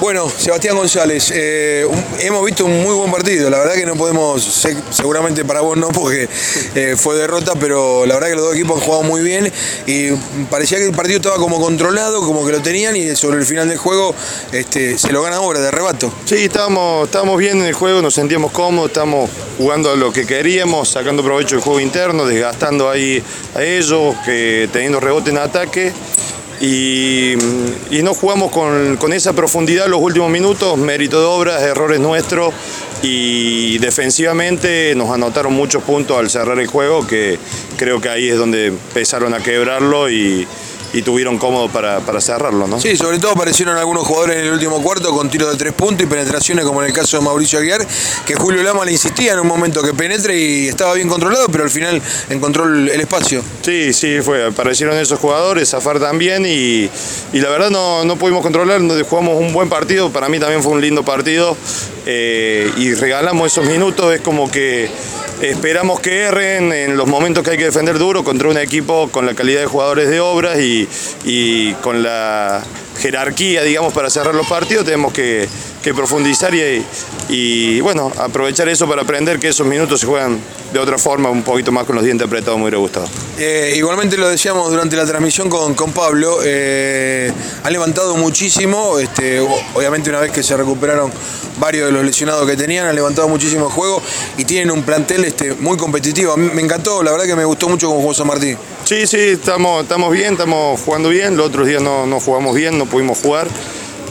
Bueno, Sebastián González, eh, hemos visto un muy buen partido. La verdad que no podemos, seguramente para vos no, porque eh, fue derrota, pero la verdad que los dos equipos han jugado muy bien y parecía que el partido estaba como controlado, como que lo tenían y sobre el final del juego este, se lo gana ahora, de rebato. Sí, estábamos, estábamos bien en el juego, nos sentíamos cómodos, estamos jugando a lo que queríamos, sacando provecho del juego interno, desgastando ahí a ellos, que teniendo rebote en ataque y, no jugamos con, esa profundidad los últimos minutos, mérito de obras, errores nuestros y defensivamente nos anotaron muchos puntos al cerrar el juego que creo que ahí es donde empezaron a quebrarlo y, y tuvieron cómodo para, cerrarlo, ¿no? Sí, sobre todo aparecieron algunos jugadores en el último cuarto con tiros de tres puntos y penetraciones, como en el caso de Mauricio Aguiar, que Julio Lama le insistía en un momento que penetre y estaba bien controlado, pero al final encontró el, espacio. Sí, sí, fue. Aparecieron esos jugadores, Zafar también, y, la verdad no, no pudimos controlar, jugamos un buen partido, para mí también fue un lindo partido, eh, y regalamos esos minutos, es como que Esperamos que erren en los momentos que hay que defender duro contra un equipo con la calidad de jugadores de obras y, con la jerarquía, digamos, para cerrar los partidos. Tenemos que, profundizar y, bueno, aprovechar eso para aprender que esos minutos se juegan de otra forma, un poquito más con los dientes apretados, me hubiera gustado. Eh, igualmente lo decíamos durante la transmisión con, con Pablo, eh, ha levantado muchísimo, este, obviamente una vez que se recuperaron varios de los lesionados que tenían, han levantado muchísimo el juego y tienen un plantel este, muy competitivo. A mí me encantó, la verdad que me gustó mucho con José Martín. Sí, sí, estamos, estamos bien, estamos jugando bien, los otros días no, no jugamos bien, no pudimos jugar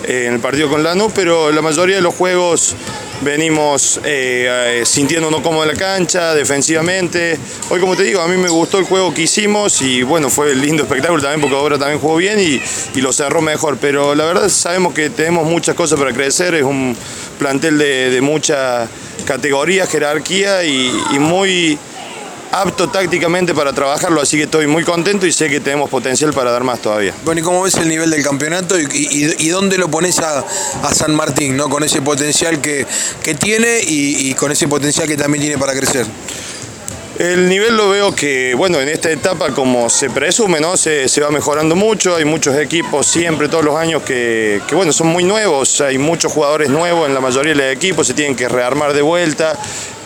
eh, en el partido con Lanús, pero la mayoría de los juegos venimos eh, eh, sintiéndonos como en la cancha, defensivamente. Hoy, como te digo, a mí me gustó el juego que hicimos y bueno, fue lindo espectáculo también porque ahora también jugó bien y, lo cerró mejor. Pero la verdad sabemos que tenemos muchas cosas para crecer, es un plantel de, mucha categoría, jerarquía y muy apto tácticamente para trabajarlo, así que estoy muy contento y sé que tenemos potencial para dar más todavía. Bueno, ¿y cómo ves el nivel del campeonato y, dónde lo pones a, San Martín, ¿no? con ese potencial que, tiene y, con ese potencial que también tiene para crecer? El nivel lo veo que, bueno, en esta etapa, como se presume, ¿no? Se, va mejorando mucho. Hay muchos equipos siempre, todos los años, que, bueno, son muy nuevos. Hay muchos jugadores nuevos en la mayoría de los equipos, se tienen que rearmar de vuelta.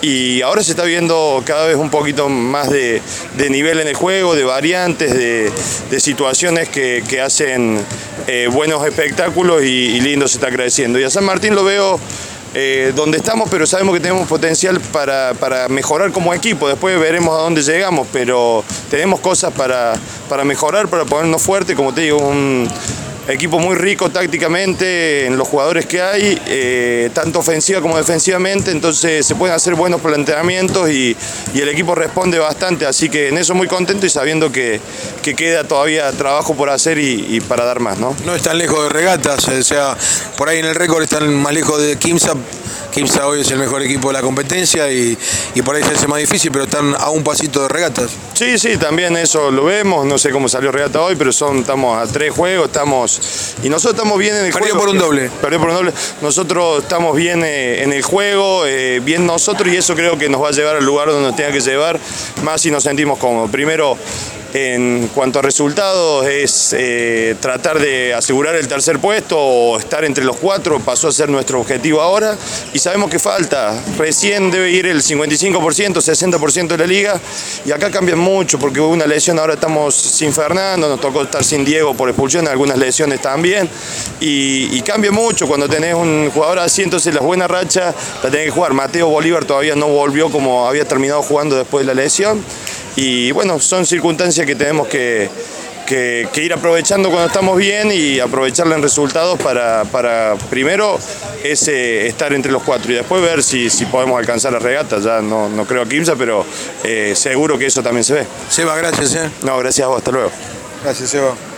Y ahora se está viendo cada vez un poquito más de, nivel en el juego, de variantes, de, situaciones que, hacen eh, buenos espectáculos y, lindo se está creciendo. Y a San Martín lo veo eh, donde estamos, pero sabemos que tenemos potencial para, mejorar como equipo. Después veremos a dónde llegamos, pero tenemos cosas para, para mejorar, para ponernos fuertes. Como te digo, un, equipo muy rico tácticamente en los jugadores que hay, eh, tanto ofensiva como defensivamente, entonces se pueden hacer buenos planteamientos y, el equipo responde bastante, así que en eso muy contento y sabiendo que, queda todavía trabajo por hacer y, para dar más. ¿no? no están lejos de regatas, o sea, por ahí en el récord están más lejos de Kimsa Kimsa hoy es el mejor equipo de la competencia y, por ahí se hace más difícil, pero están a un pasito de regatas. Sí, sí, también eso lo vemos. No sé cómo salió regata hoy, pero son, estamos a tres juegos, estamos. Y nosotros estamos bien en el Perdió juego. por un doble. Perdió por un doble. Nosotros estamos bien eh, en el juego, eh, bien nosotros, y eso creo que nos va a llevar al lugar donde nos tenga que llevar, más si nos sentimos cómodos. Primero, en cuanto a resultados, es eh, tratar de asegurar el tercer puesto o estar entre los cuatro, pasó a ser nuestro objetivo ahora y sabemos que falta. Recién debe ir el 55%, 60% de la liga y acá cambia mucho porque hubo una lesión, ahora estamos sin Fernando, nos tocó estar sin Diego por expulsión, algunas lesiones también y, cambia mucho cuando tenés un jugador así, entonces las buenas rachas la tenés que jugar. Mateo Bolívar todavía no volvió como había terminado jugando después de la lesión y bueno, son circunstancias que tenemos que, ir aprovechando cuando estamos bien y aprovecharla en resultados para, primero ese, estar entre los cuatro y después ver si, podemos alcanzar la regata. Ya no, no creo a Kimsa, pero eh, seguro que eso también se ve. Seba, gracias. ¿eh? No, gracias a vos, hasta luego. Gracias, Seba.